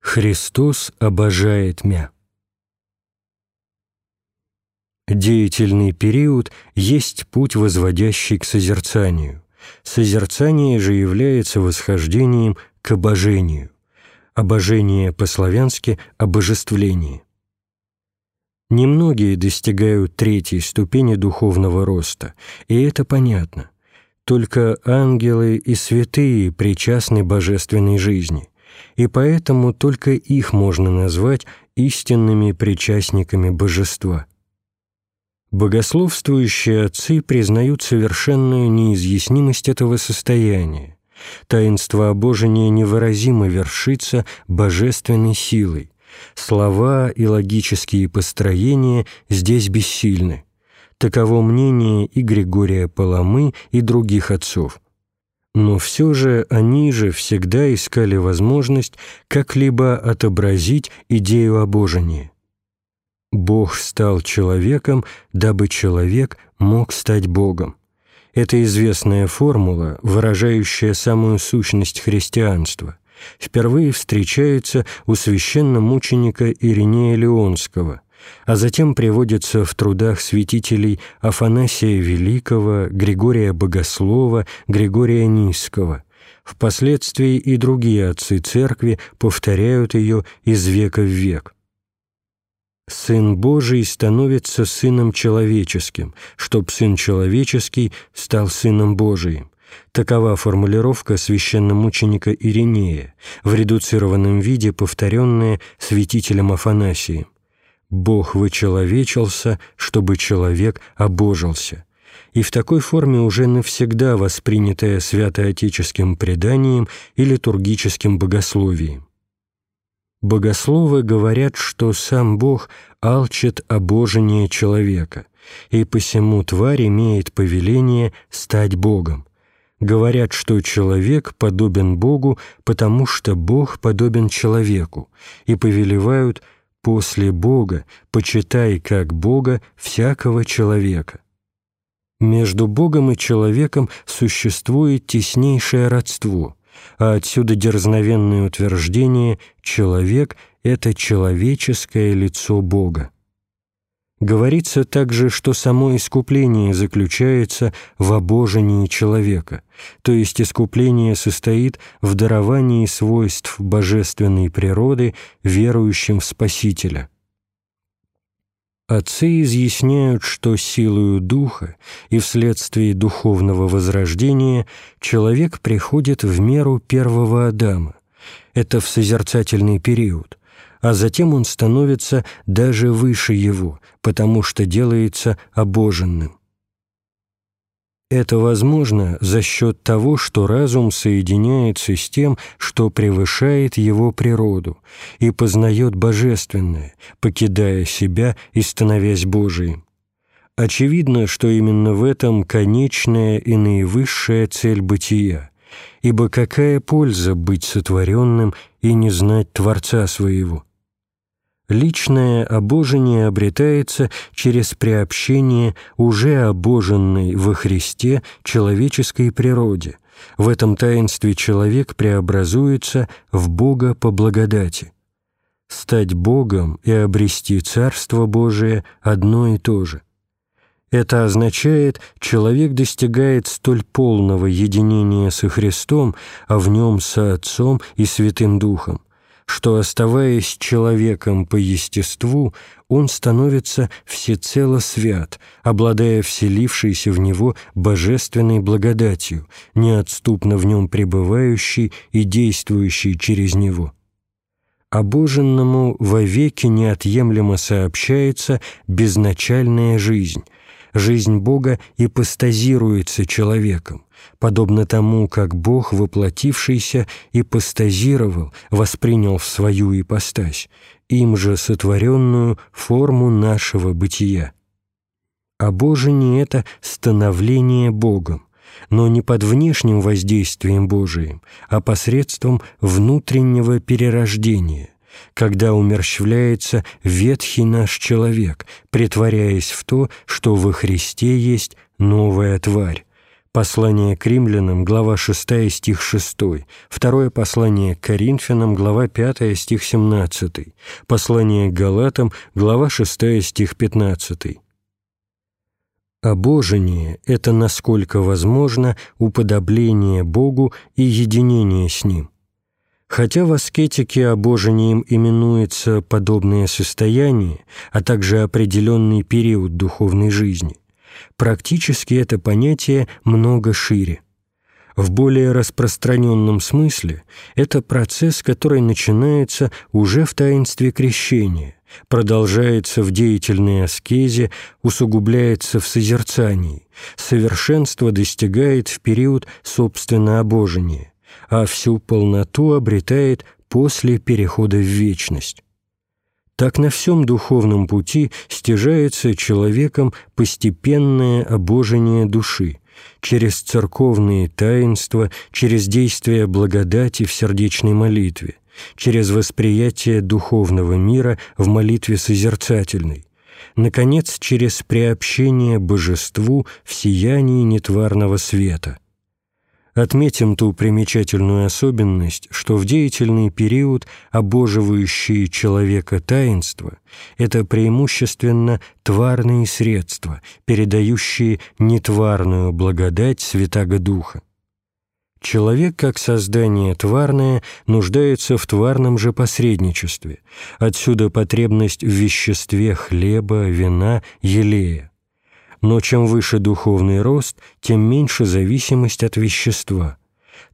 Христос обожает мя. Деятельный период есть путь, возводящий к созерцанию. Созерцание же является восхождением к обожению. Обожение по-славянски – обожествление. Немногие достигают третьей ступени духовного роста, и это понятно. Только ангелы и святые причастны божественной жизни, и поэтому только их можно назвать истинными причастниками божества. Богословствующие отцы признают совершенную неизъяснимость этого состояния. Таинство обожения невыразимо вершится божественной силой. Слова и логические построения здесь бессильны. Таково мнение и Григория Паламы, и других отцов. Но все же они же всегда искали возможность как-либо отобразить идею обожения. Бог стал человеком, дабы человек мог стать Богом. Это известная формула, выражающая самую сущность христианства, впервые встречается у священномученика Иринея Леонского, а затем приводится в трудах святителей Афанасия Великого, Григория Богослова, Григория Низкого. Впоследствии и другие отцы церкви повторяют ее из века в век – Сын Божий становится Сыном Человеческим, чтоб Сын Человеческий стал Сыном Божиим. Такова формулировка священномученика Иринея, в редуцированном виде повторенная святителем Афанасием. «Бог вычеловечился, чтобы человек обожился» и в такой форме уже навсегда воспринятая святоотеческим преданием и литургическим богословием. Богословы говорят, что сам Бог алчит обожение человека, и посему тварь имеет повеление стать Богом. Говорят, что человек подобен Богу, потому что Бог подобен человеку, и повелевают «после Бога почитай как Бога всякого человека». Между Богом и человеком существует теснейшее родство – а отсюда дерзновенное утверждение «человек — это человеческое лицо Бога». Говорится также, что само искупление заключается в обожении человека, то есть искупление состоит в даровании свойств божественной природы верующим в Спасителя – Отцы изъясняют, что силою духа и вследствие духовного возрождения человек приходит в меру первого Адама. Это в созерцательный период, а затем он становится даже выше его, потому что делается обоженным. Это возможно за счет того, что разум соединяется с тем, что превышает его природу, и познает божественное, покидая себя и становясь Божиим. Очевидно, что именно в этом конечная и наивысшая цель бытия, ибо какая польза быть сотворенным и не знать Творца своего – Личное обожение обретается через приобщение уже обоженной во Христе человеческой природе. В этом таинстве человек преобразуется в Бога по благодати. Стать Богом и обрести Царство Божие одно и то же. Это означает, человек достигает столь полного единения со Христом, а в нем со Отцом и Святым Духом, что, оставаясь человеком по естеству, он становится всецело свят, обладая вселившейся в него божественной благодатью, неотступно в нем пребывающей и действующей через него. Обоженному вовеки неотъемлемо сообщается безначальная жизнь, жизнь Бога ипостазируется человеком, подобно тому, как Бог, воплотившийся, ипостазировал, воспринял в свою ипостась, им же сотворенную форму нашего бытия. А Божие — это становление Богом, но не под внешним воздействием Божиим, а посредством внутреннего перерождения, когда умерщвляется ветхий наш человек, притворяясь в то, что во Христе есть новая тварь, Послание к римлянам, глава 6, стих 6. Второе послание к Коринфянам, глава 5, стих 17. Послание к Галатам, глава 6, стих 15. Обожение – это, насколько возможно, уподобление Богу и единение с Ним. Хотя в аскетике обожением именуется подобное состояние, а также определенный период духовной жизни, Практически это понятие много шире. В более распространенном смысле это процесс, который начинается уже в таинстве крещения, продолжается в деятельной аскезе, усугубляется в созерцании, совершенство достигает в период собственно обожения, а всю полноту обретает после перехода в вечность. Так на всем духовном пути стяжается человеком постепенное обожение души, через церковные таинства, через действие благодати в сердечной молитве, через восприятие духовного мира в молитве созерцательной, наконец, через приобщение божеству в сиянии нетварного света – Отметим ту примечательную особенность, что в деятельный период обоживающие человека таинства – это преимущественно тварные средства, передающие нетварную благодать Святаго Духа. Человек, как создание тварное, нуждается в тварном же посредничестве. Отсюда потребность в веществе хлеба, вина, елея но чем выше духовный рост, тем меньше зависимость от вещества.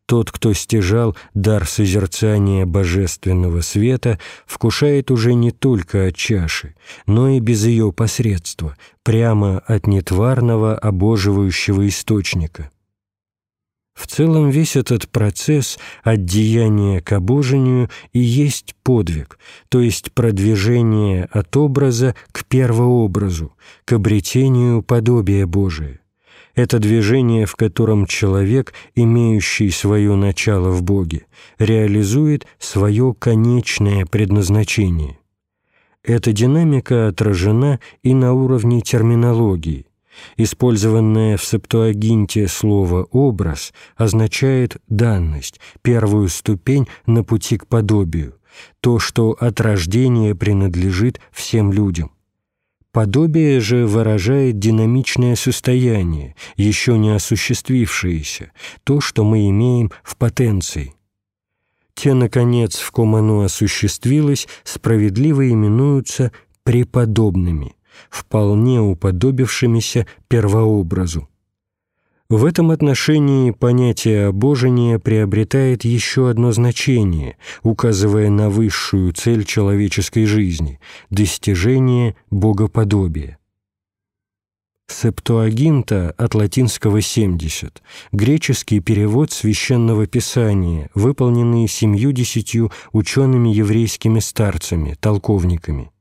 Тот, кто стяжал дар созерцания божественного света, вкушает уже не только от чаши, но и без ее посредства, прямо от нетварного обоживающего источника. В целом весь этот процесс от деяния к обожению и есть подвиг, то есть продвижение от образа к первообразу, к обретению подобия Божия. Это движение, в котором человек, имеющий свое начало в Боге, реализует свое конечное предназначение. Эта динамика отражена и на уровне терминологии – Использованное в Септуагинте слово «образ» означает данность, первую ступень на пути к подобию, то, что от рождения принадлежит всем людям. Подобие же выражает динамичное состояние, еще не осуществившееся, то, что мы имеем в потенции. Те, наконец, в ком оно осуществилось, справедливо именуются преподобными вполне уподобившимися первообразу. В этом отношении понятие обожения приобретает еще одно значение, указывая на высшую цель человеческой жизни – достижение богоподобия. Септуагинта от латинского «семьдесят» – греческий перевод священного писания, выполненный семью-десятью учеными-еврейскими старцами, толковниками –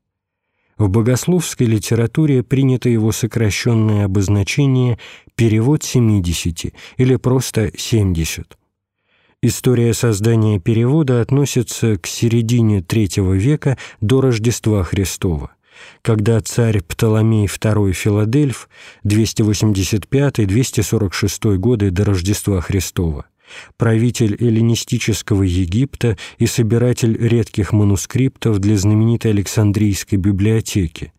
в богословской литературе принято его сокращенное обозначение «перевод 70» или просто «70». История создания перевода относится к середине III века до Рождества Христова, когда царь Птоломей II Филадельф 285-246 годы до Рождества Христова правитель эллинистического Египта и собиратель редких манускриптов для знаменитой Александрийской библиотеки,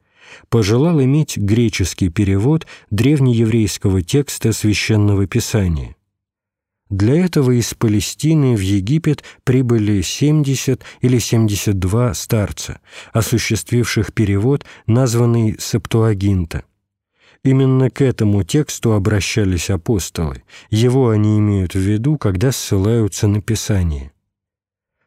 пожелал иметь греческий перевод древнееврейского текста Священного Писания. Для этого из Палестины в Египет прибыли 70 или 72 старца, осуществивших перевод, названный Септуагинта – Именно к этому тексту обращались апостолы. Его они имеют в виду, когда ссылаются на Писание.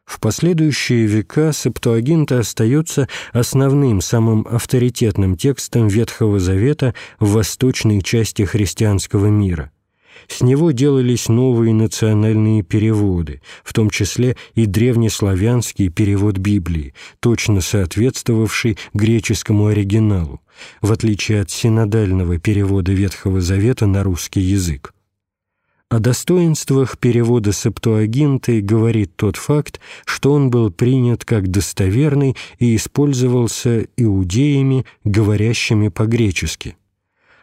В последующие века Септуагинта остается основным, самым авторитетным текстом Ветхого Завета в восточной части христианского мира – с него делались новые национальные переводы, в том числе и древнеславянский перевод Библии, точно соответствовавший греческому оригиналу, в отличие от синодального перевода Ветхого Завета на русский язык. О достоинствах перевода Септуагинты говорит тот факт, что он был принят как достоверный и использовался иудеями, говорящими по-гречески.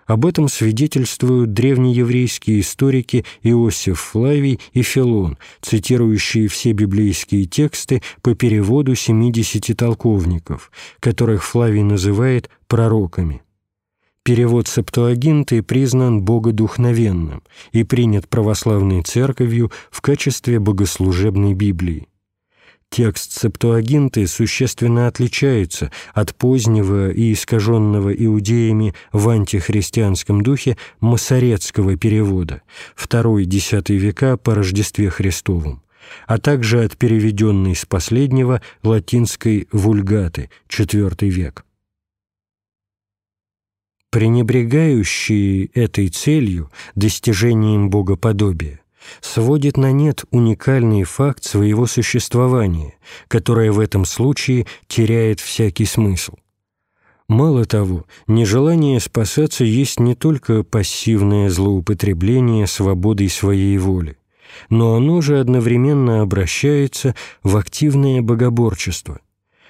Об этом свидетельствуют древнееврейские историки Иосиф Флавий и Филон, цитирующие все библейские тексты по переводу 70 толковников, которых Флавий называет пророками. Перевод Септуагинты признан богодухновенным и принят православной церковью в качестве богослужебной Библии. Текст Септуагинты существенно отличается от позднего и искаженного иудеями в антихристианском духе масоретского перевода, II-X века по Рождестве Христовом, а также от переведенной с последнего латинской вульгаты, IV век. Пренебрегающие этой целью, достижением богоподобия, сводит на нет уникальный факт своего существования, которое в этом случае теряет всякий смысл. Мало того, нежелание спасаться есть не только пассивное злоупотребление свободой своей воли, но оно же одновременно обращается в активное богоборчество,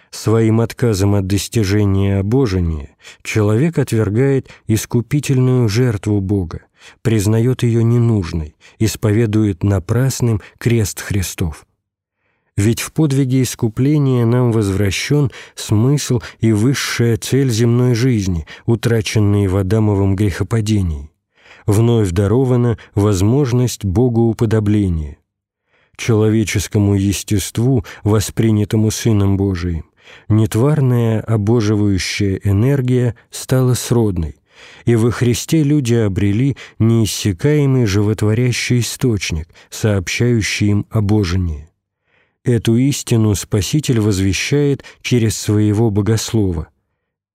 Своим отказом от достижения обожения человек отвергает искупительную жертву Бога, признает ее ненужной, исповедует напрасным крест Христов. Ведь в подвиге искупления нам возвращен смысл и высшая цель земной жизни, утраченные в Адамовом грехопадении. Вновь дарована возможность богоуподобления. Человеческому естеству, воспринятому Сыном Божиим, нетварная обоживающая энергия стала сродной, и во Христе люди обрели неиссякаемый животворящий источник, сообщающий им обожение. Эту истину Спаситель возвещает через своего богослова.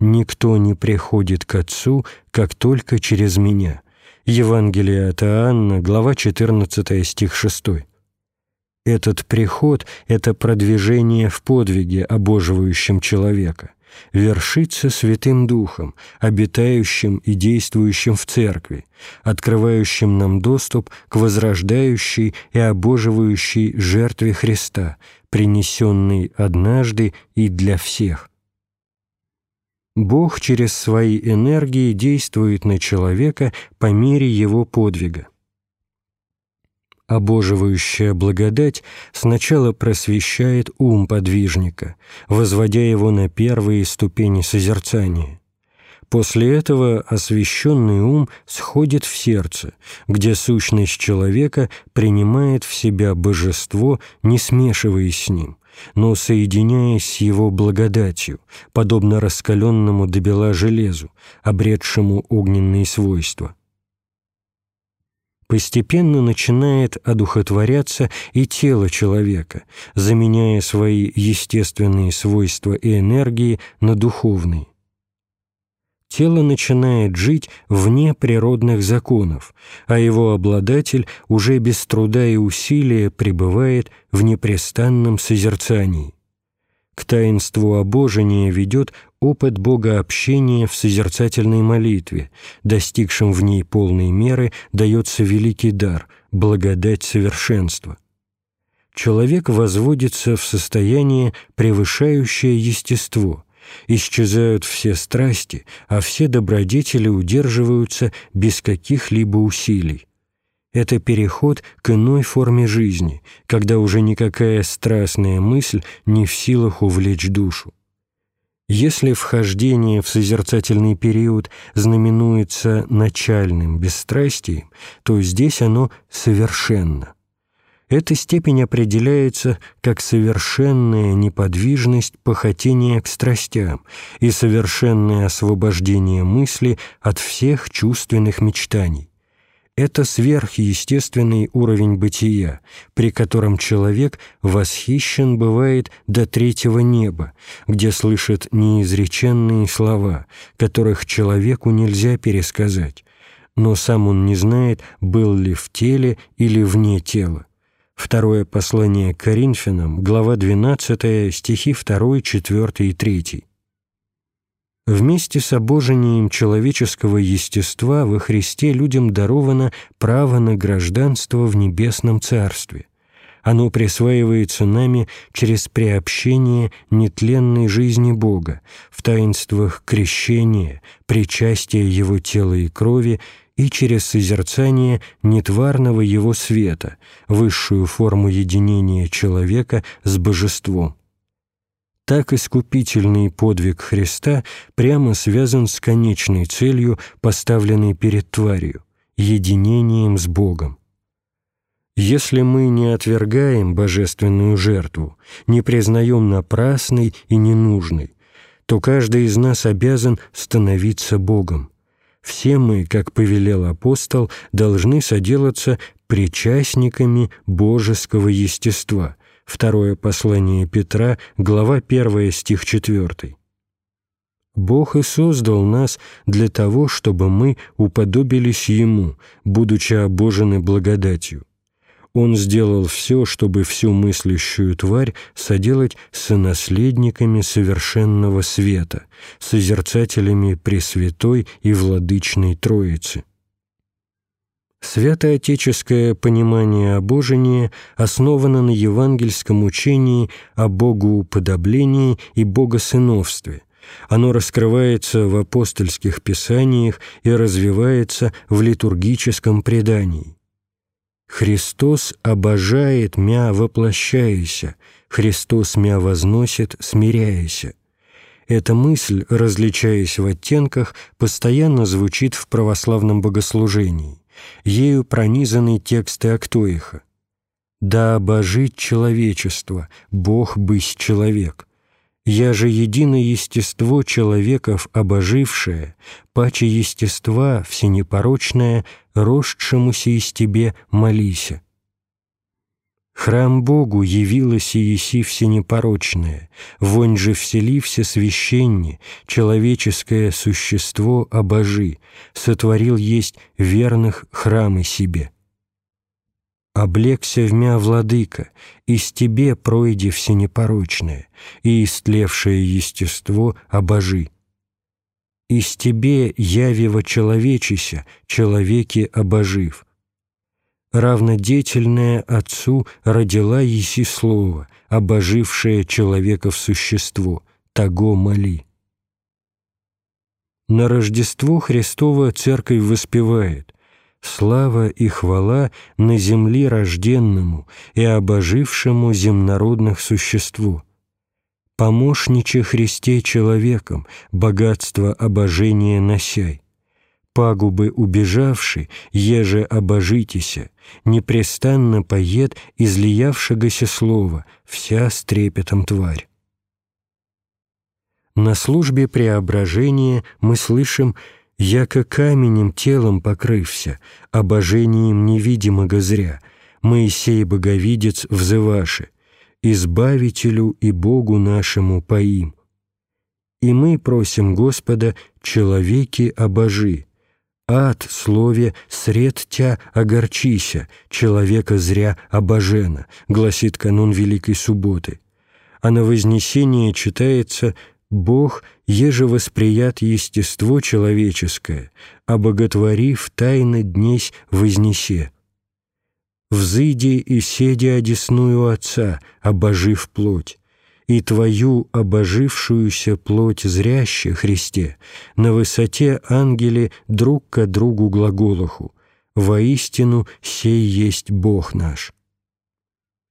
«Никто не приходит к Отцу, как только через Меня». Евангелие от Иоанна, глава 14, стих 6. Этот приход — это продвижение в подвиге, обоживающем человека, вершится Святым Духом, обитающим и действующим в Церкви, открывающим нам доступ к возрождающей и обоживающей жертве Христа, принесенной однажды и для всех. Бог через свои энергии действует на человека по мере его подвига обоживающая благодать сначала просвещает ум подвижника, возводя его на первые ступени созерцания. После этого освященный ум сходит в сердце, где сущность человека принимает в себя божество, не смешиваясь с ним, но соединяясь с его благодатью, подобно раскаленному до бела железу, обретшему огненные свойства постепенно начинает одухотворяться и тело человека, заменяя свои естественные свойства и энергии на духовные. Тело начинает жить вне природных законов, а его обладатель уже без труда и усилия пребывает в непрестанном созерцании. К таинству обожения ведет опыт богообщения в созерцательной молитве, достигшим в ней полной меры, дается великий дар – благодать совершенства. Человек возводится в состояние, превышающее естество, исчезают все страсти, а все добродетели удерживаются без каких-либо усилий. Это переход к иной форме жизни, когда уже никакая страстная мысль не в силах увлечь душу. Если вхождение в созерцательный период знаменуется начальным бесстрастием, то здесь оно совершенно. Эта степень определяется как совершенная неподвижность похотения к страстям и совершенное освобождение мысли от всех чувственных мечтаний это сверхъестественный уровень бытия, при котором человек восхищен бывает до третьего неба, где слышит неизреченные слова, которых человеку нельзя пересказать, но сам он не знает, был ли в теле или вне тела. Второе послание к Коринфянам, глава 12, стихи 2, 4 и 3. Вместе с обожением человеческого естества во Христе людям даровано право на гражданство в Небесном Царстве. Оно присваивается нами через приобщение нетленной жизни Бога в таинствах крещения, причастия Его тела и крови и через созерцание нетварного Его света, высшую форму единения человека с Божеством. Так искупительный подвиг Христа прямо связан с конечной целью, поставленной перед тварью – единением с Богом. Если мы не отвергаем божественную жертву, не признаем напрасной и ненужной, то каждый из нас обязан становиться Богом. Все мы, как повелел апостол, должны соделаться причастниками божеского естества. Второе послание Петра, глава 1, стих 4. Бог и создал нас для того, чтобы мы уподобились Ему, будучи обожены благодатью. Он сделал все, чтобы всю мыслящую тварь соделать сонаследниками совершенного света, созерцателями Пресвятой и Владычной Троицы. Святоотеческое понимание обожения основано на евангельском учении о богоуподоблении и богосыновстве. Оно раскрывается в апостольских писаниях и развивается в литургическом предании. Христос обожает мя воплощаяся, Христос мя возносит, смиряяся. Эта мысль, различаясь в оттенках, постоянно звучит в православном богослужении. Ею пронизаны тексты Актоиха. «Да обожит человечество, Бог бысь человек», я же единое естество человеков обожившее, паче естества всенепорочное, росшемуся из тебе молися. Храм Богу явилось и еси всенепорочное, вонь же вселився священне, человеческое существо обожи, сотворил есть верных храмы себе облегся в мя, владыка, из тебе пройди всенепорочное, и истлевшее естество обожи. Из тебе явево человечися, человеки обожив. Равнодетельное Отцу родила еси слово, обожившее человека в существо, того моли. На Рождество Христово Церковь воспевает слава и хвала на земле рожденному и обожившему земнородных существу. Помощниче Христе человеком, богатство обожения носяй. Пагубы убежавши, еже обожитеся, непрестанно поет излиявшегося слова, вся с трепетом тварь. На службе преображения мы слышим яко каменем телом покрывся, обожением невидимого зря, Моисей Боговидец взываши, Избавителю и Богу нашему поим. И мы просим Господа, человеки обожи, Ад, слове, сред тя огорчися, человека зря обожена, гласит канон Великой Субботы. А на Вознесение читается Бог, еже восприят естество человеческое, обоготворив тайно днесь вознесе. Взыди и седи одесную Отца, обожив плоть, и Твою обожившуюся плоть зряще, Христе, на высоте ангеле друг к другу глаголоху, воистину сей есть Бог наш»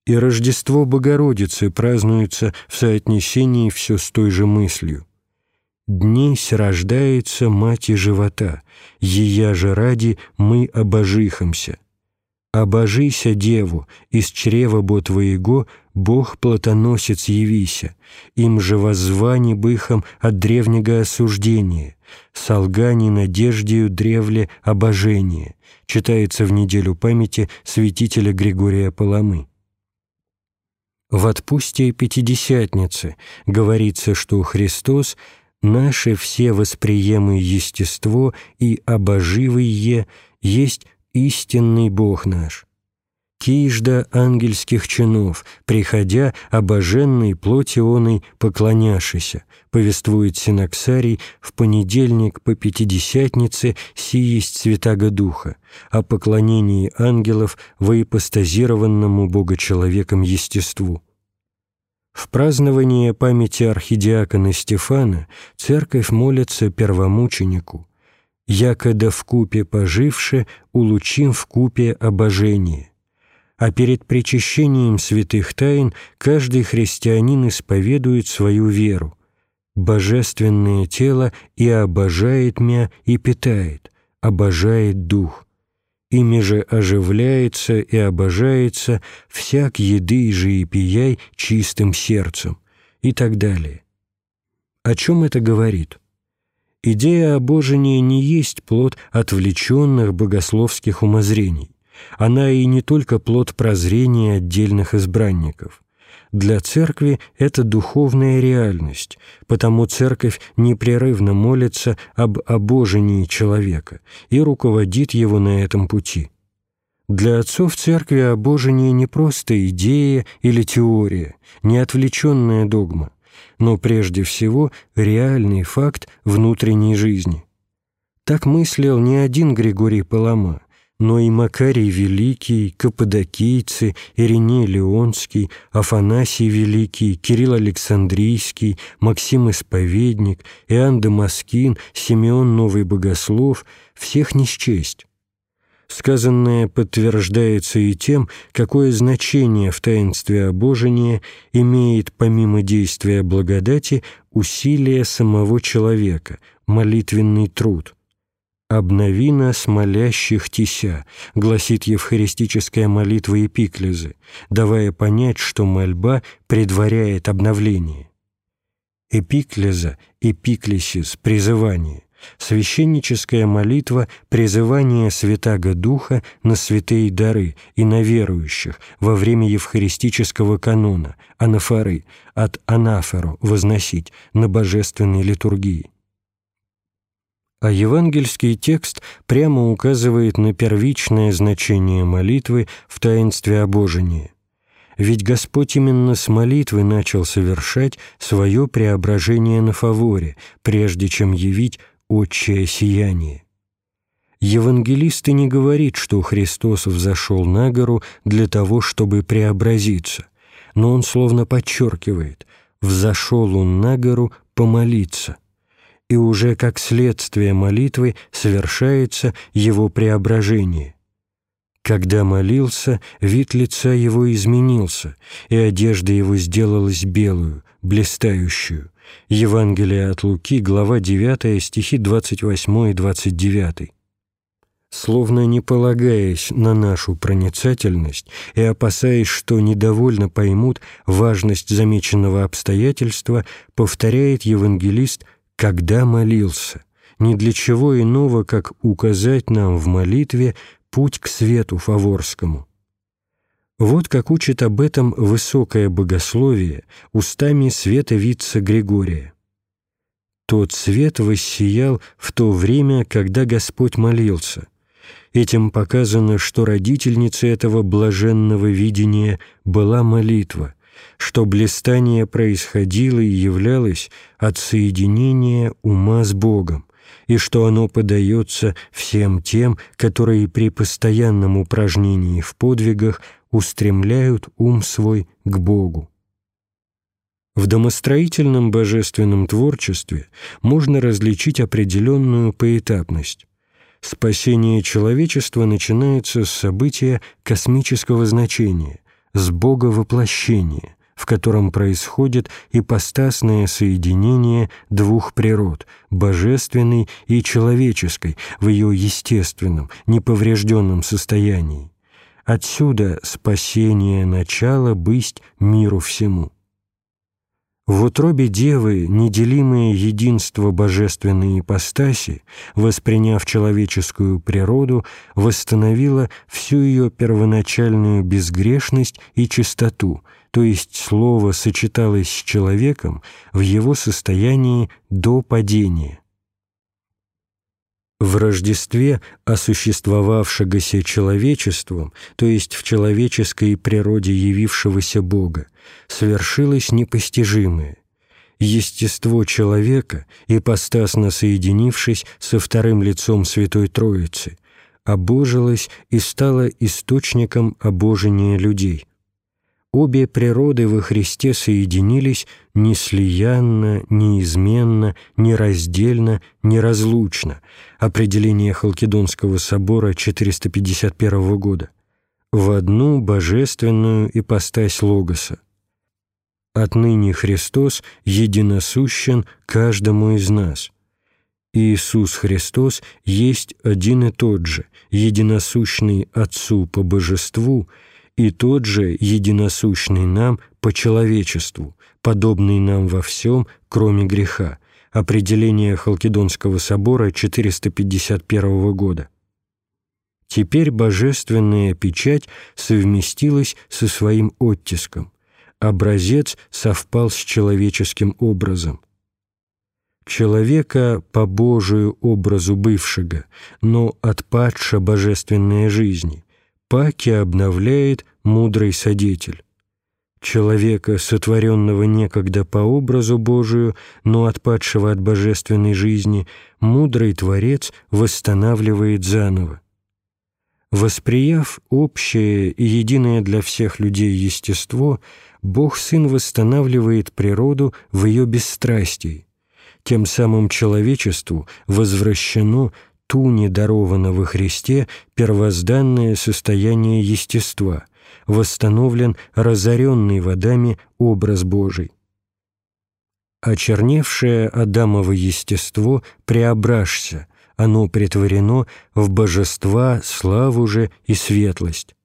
и Рождество Богородицы празднуется в соотнесении все с той же мыслью. «Днесь рождается мать и живота, ея же ради мы обожихомся. Обожися, Деву, из чрева бо Твоего Бог плотоносец явися, им же воззвани быхом от древнего осуждения, солгани надеждею древле обожение», читается в неделю памяти святителя Григория Паламы. В отпустие Пятидесятницы говорится, что Христос наше все восприемы естество и обоживые есть истинный Бог наш. Кижда ангельских чинов, приходя обоженной плоти оной поклоняшися, повествует Синаксарий в понедельник по Пятидесятнице сиесть Святаго Духа о поклонении ангелов во ипостазированному Богочеловеком естеству. В празднование памяти архидиакона Стефана церковь молится первомученику «Якода в купе поживше, улучим в купе обожение» а перед причащением святых тайн каждый христианин исповедует свою веру. Божественное тело и обожает мя и питает, обожает дух. Ими же оживляется и обожается всяк еды же и пияй чистым сердцем и так далее. О чем это говорит? Идея обожения не есть плод отвлеченных богословских умозрений она и не только плод прозрения отдельных избранников. Для церкви это духовная реальность, потому церковь непрерывно молится об обожении человека и руководит его на этом пути. Для отцов церкви обожение не просто идея или теория, не отвлеченная догма, но прежде всего реальный факт внутренней жизни. Так мыслил не один Григорий Палама, но и Макарий Великий, Каппадокийцы, Ириней Леонский, Афанасий Великий, Кирилл Александрийский, Максим Исповедник, Иоанн Дамаскин, Симеон Новый Богослов — всех не счесть. Сказанное подтверждается и тем, какое значение в таинстве обожения имеет помимо действия благодати усилие самого человека, молитвенный труд — «Обнови нас, молящих тися», гласит евхаристическая молитва Эпиклезы, давая понять, что мольба предваряет обновление. Эпиклеза, эпиклесис, призывание, священническая молитва призывание Святаго Духа на святые дары и на верующих во время евхаристического канона, анафоры, от анафору возносить на божественной литургии а евангельский текст прямо указывает на первичное значение молитвы в таинстве обожения. Ведь Господь именно с молитвы начал совершать свое преображение на фаворе, прежде чем явить отчее сияние. Евангелист и не говорит, что Христос взошел на гору для того, чтобы преобразиться, но он словно подчеркивает «взошел он на гору помолиться» и уже как следствие молитвы совершается его преображение. Когда молился, вид лица его изменился, и одежда его сделалась белую, блистающую. Евангелие от Луки, глава 9, стихи 28 и 29 словно не полагаясь на нашу проницательность и опасаясь, что недовольно поймут важность замеченного обстоятельства, повторяет евангелист когда молился, ни для чего иного, как указать нам в молитве путь к свету фаворскому. Вот как учит об этом высокое богословие устами света вица Григория. Тот свет воссиял в то время, когда Господь молился. Этим показано, что родительницей этого блаженного видения была молитва — что блистание происходило и являлось от соединения ума с Богом, и что оно подается всем тем, которые при постоянном упражнении в подвигах устремляют ум свой к Богу. В домостроительном божественном творчестве можно различить определенную поэтапность. Спасение человечества начинается с события космического значения, с Бога воплощения, в котором происходит ипостасное соединение двух природ – божественной и человеческой в ее естественном, неповрежденном состоянии. Отсюда спасение начала бысть миру всему. В утробе Девы неделимое единство божественной ипостаси, восприняв человеческую природу, восстановило всю ее первоначальную безгрешность и чистоту, то есть Слово сочеталось с человеком в его состоянии до падения. В Рождестве осуществовавшегося человечеством, то есть в человеческой природе явившегося Бога, свершилось непостижимое. Естество человека, ипостасно соединившись со вторым лицом Святой Троицы, обожилось и стало источником обожения людей – обе природы во Христе соединились неслиянно, неизменно, нераздельно, неразлучно, определение Халкидонского собора 451 года, в одну божественную ипостась Логоса. Отныне Христос единосущен каждому из нас. Иисус Христос есть один и тот же, единосущный Отцу по божеству – и тот же единосущный нам по человечеству, подобный нам во всем, кроме греха, определение Халкидонского собора 451 года. Теперь божественная печать совместилась со своим оттиском. Образец совпал с человеческим образом. Человека по Божию образу бывшего, но отпадша божественная жизни, паки обновляет мудрый содетель. Человека, сотворенного некогда по образу Божию, но отпадшего от божественной жизни, мудрый Творец восстанавливает заново. Восприяв общее и единое для всех людей естество, Бог Сын восстанавливает природу в ее бесстрастии. Тем самым человечеству возвращено ту недаровано во Христе первозданное состояние естества, восстановлен разоренный водами образ Божий. Очерневшее Адамово естество преображься, оно притворено в божества, славу же и светлость.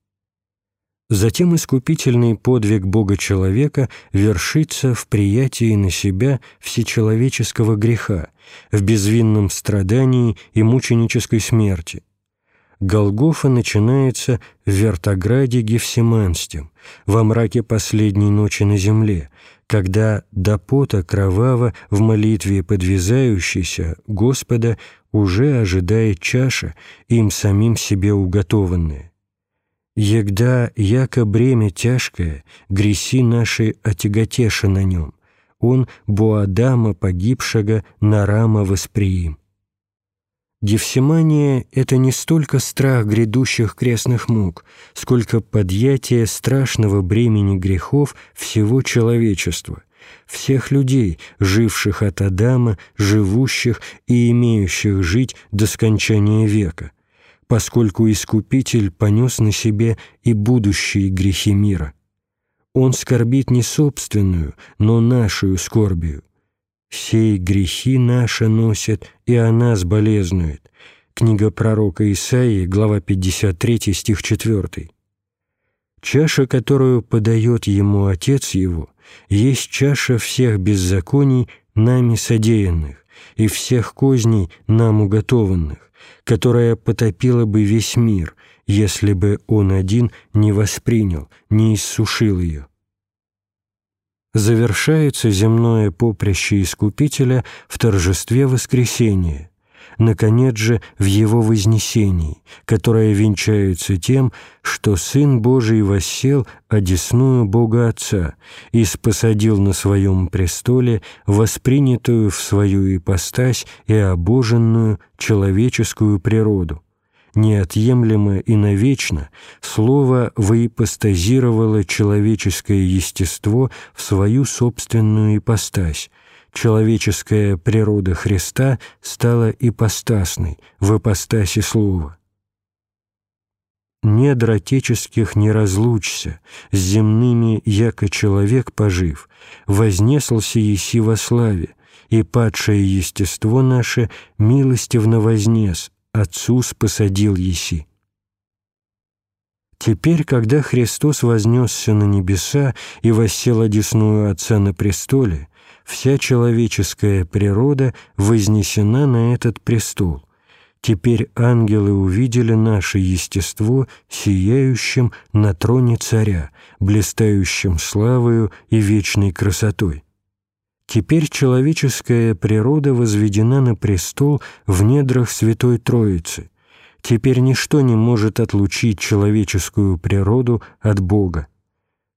Затем искупительный подвиг Бога-человека вершится в приятии на себя всечеловеческого греха, в безвинном страдании и мученической смерти. Голгофа начинается в Вертограде Гефсиманстем, во мраке последней ночи на земле, когда до пота кроваво в молитве подвязающийся Господа уже ожидает чаша, им самим себе уготованная. Егда, яко бремя тяжкое, греси наши отяготеша на нем, он Буадама погибшего на рама восприим. Гефсимания — это не столько страх грядущих крестных мук, сколько подъятие страшного бремени грехов всего человечества, всех людей, живших от Адама, живущих и имеющих жить до скончания века, поскольку Искупитель понес на себе и будущие грехи мира. Он скорбит не собственную, но нашу скорбию. «Сей грехи наши носят, и о нас болезнует». Книга пророка Исаии, глава 53, стих 4. Чаша, которую подает ему Отец его, есть чаша всех беззаконий, нами содеянных, и всех козней, нам уготованных которая потопила бы весь мир, если бы он один не воспринял, не иссушил ее. Завершается земное поприще Искупителя в торжестве воскресения – наконец же, в Его вознесении, которое венчается тем, что Сын Божий воссел одесную Бога Отца и спосадил на Своем престоле воспринятую в свою ипостась и обоженную человеческую природу. Неотъемлемо и навечно Слово воипостазировало человеческое естество в свою собственную ипостась, человеческая природа Христа стала ипостасной, в ипостаси Слова. «Недр отеческих не разлучься, с земными, яко человек пожив, вознеслся еси во славе, и падшее естество наше милостивно вознес, Отцу спосадил еси». Теперь, когда Христос вознесся на небеса и воссел одесную Отца на престоле, вся человеческая природа вознесена на этот престол. Теперь ангелы увидели наше естество сияющим на троне царя, блистающим славою и вечной красотой. Теперь человеческая природа возведена на престол в недрах Святой Троицы. Теперь ничто не может отлучить человеческую природу от Бога.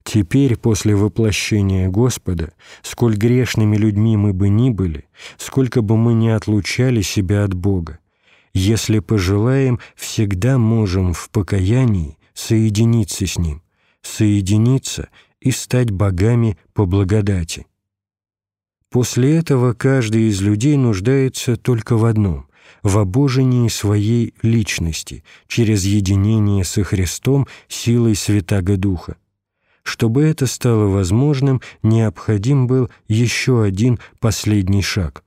Теперь, после воплощения Господа, сколь грешными людьми мы бы ни были, сколько бы мы ни отлучали себя от Бога, если пожелаем, всегда можем в покаянии соединиться с Ним, соединиться и стать богами по благодати. После этого каждый из людей нуждается только в одном — в обожении своей личности через единение со Христом силой Святаго Духа. Чтобы это стало возможным, необходим был еще один последний шаг.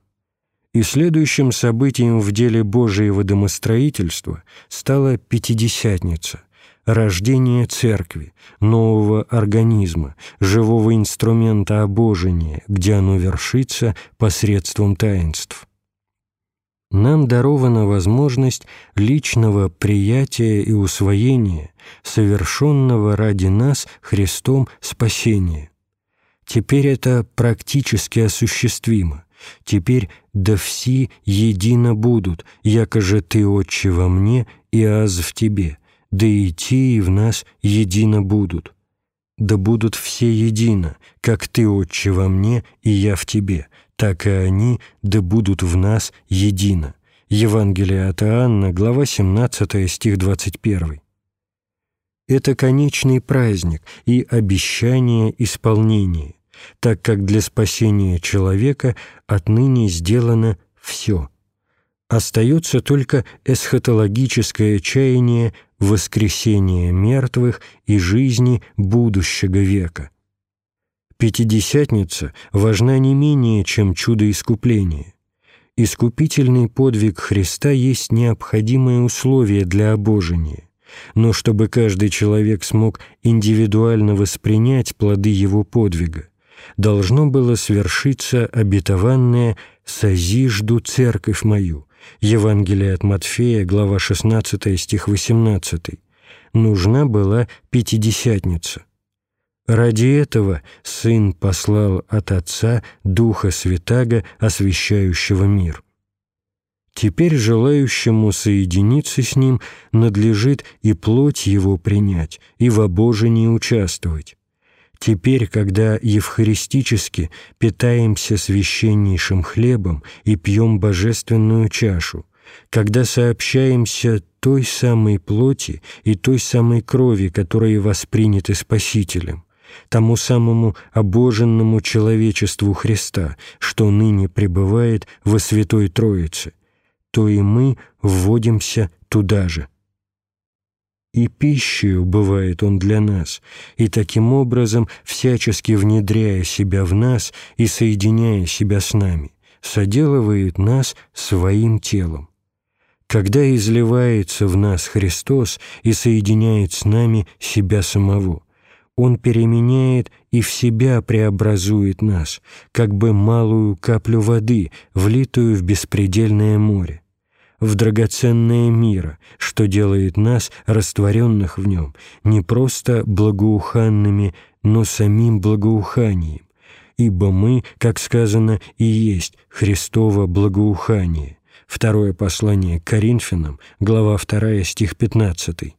И следующим событием в деле Божьего домостроительства стала Пятидесятница — рождение церкви, нового организма, живого инструмента обожения, где оно вершится посредством таинств. Нам дарована возможность личного приятия и усвоения совершенного ради нас Христом спасения. Теперь это практически осуществимо. Теперь «да все едино будут, якоже Ты, Отче, во мне, и аз в Тебе», да и те и в нас едино будут. Да будут все едино, как Ты, Отче, во мне, и я в Тебе, так и они, да будут в нас едино». Евангелие от Иоанна, глава 17, стих 21. Это конечный праздник и обещание исполнения, так как для спасения человека отныне сделано все. Остается только эсхатологическое чаяние воскресения мертвых и жизни будущего века. Пятидесятница важна не менее, чем чудо искупления. Искупительный подвиг Христа есть необходимое условие для обожения, но чтобы каждый человек смог индивидуально воспринять плоды его подвига, должно было свершиться обетованное «созижду церковь мою», Евангелие от Матфея, глава 16, стих 18. Нужна была Пятидесятница. Ради этого Сын послал от Отца Духа Святаго, освящающего мир. Теперь желающему соединиться с Ним надлежит и плоть Его принять, и в обожении участвовать. Теперь, когда евхаристически питаемся священнейшим хлебом и пьем божественную чашу, когда сообщаемся той самой плоти и той самой крови, которые восприняты Спасителем, тому самому обоженному человечеству Христа, что ныне пребывает во Святой Троице, то и мы вводимся туда же и пищей бывает Он для нас, и таким образом, всячески внедряя себя в нас и соединяя себя с нами, соделывает нас своим телом. Когда изливается в нас Христос и соединяет с нами себя самого, Он переменяет и в себя преобразует нас, как бы малую каплю воды, влитую в беспредельное море в драгоценное мира, что делает нас, растворенных в нем, не просто благоуханными, но самим благоуханием, ибо мы, как сказано, и есть Христово благоухание. Второе послание к Коринфянам, глава 2, стих 15.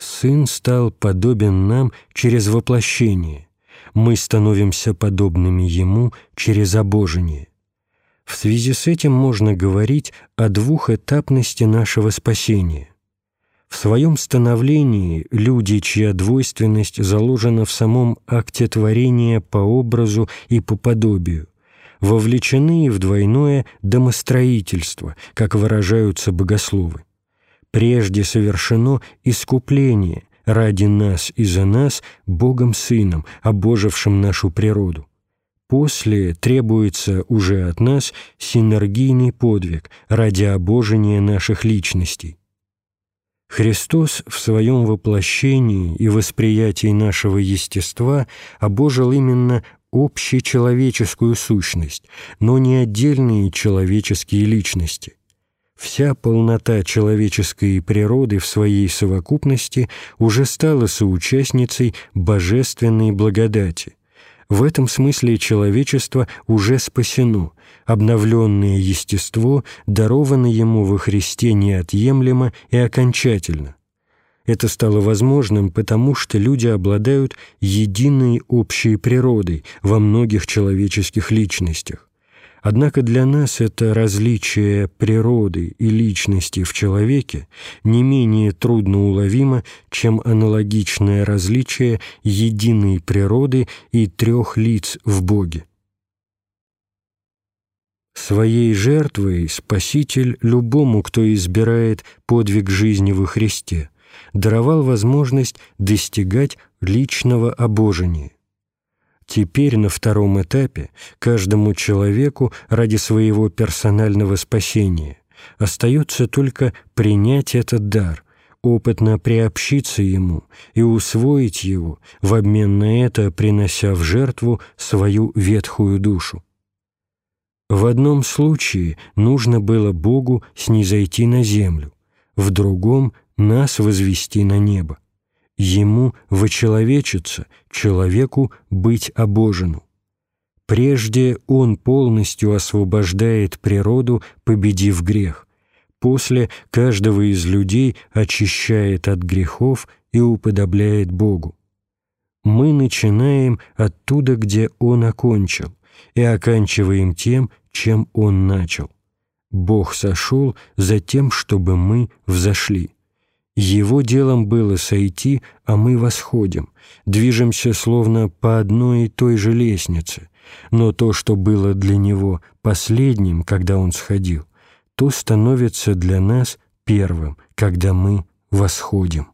Сын стал подобен нам через воплощение. Мы становимся подобными Ему через обожение. В связи с этим можно говорить о двухэтапности нашего спасения. В своем становлении люди, чья двойственность заложена в самом акте творения по образу и по подобию, вовлечены в двойное домостроительство, как выражаются богословы. Прежде совершено искупление ради нас и за нас Богом Сыном, обожившим нашу природу. После требуется уже от нас синергийный подвиг ради обожения наших личностей. Христос в своем воплощении и восприятии нашего естества обожил именно общечеловеческую сущность, но не отдельные человеческие личности. Вся полнота человеческой природы в своей совокупности уже стала соучастницей божественной благодати В этом смысле человечество уже спасено, обновленное естество даровано ему во Христе неотъемлемо и окончательно. Это стало возможным, потому что люди обладают единой общей природой во многих человеческих личностях. Однако для нас это различие природы и личности в человеке не менее трудно уловимо, чем аналогичное различие единой природы и трех лиц в Боге. Своей жертвой Спаситель любому, кто избирает подвиг жизни во Христе, даровал возможность достигать личного обожения. Теперь на втором этапе каждому человеку ради своего персонального спасения остается только принять этот дар, опытно приобщиться ему и усвоить его, в обмен на это принося в жертву свою ветхую душу. В одном случае нужно было Богу снизойти на землю, в другом — нас возвести на небо ему вочеловечиться, человеку быть обожену. Прежде он полностью освобождает природу, победив грех. После каждого из людей очищает от грехов и уподобляет Богу. Мы начинаем оттуда, где Он окончил, и оканчиваем тем, чем Он начал. Бог сошел за тем, чтобы мы взошли. Его делом было сойти, а мы восходим, движемся словно по одной и той же лестнице, но то, что было для него последним, когда он сходил, то становится для нас первым, когда мы восходим.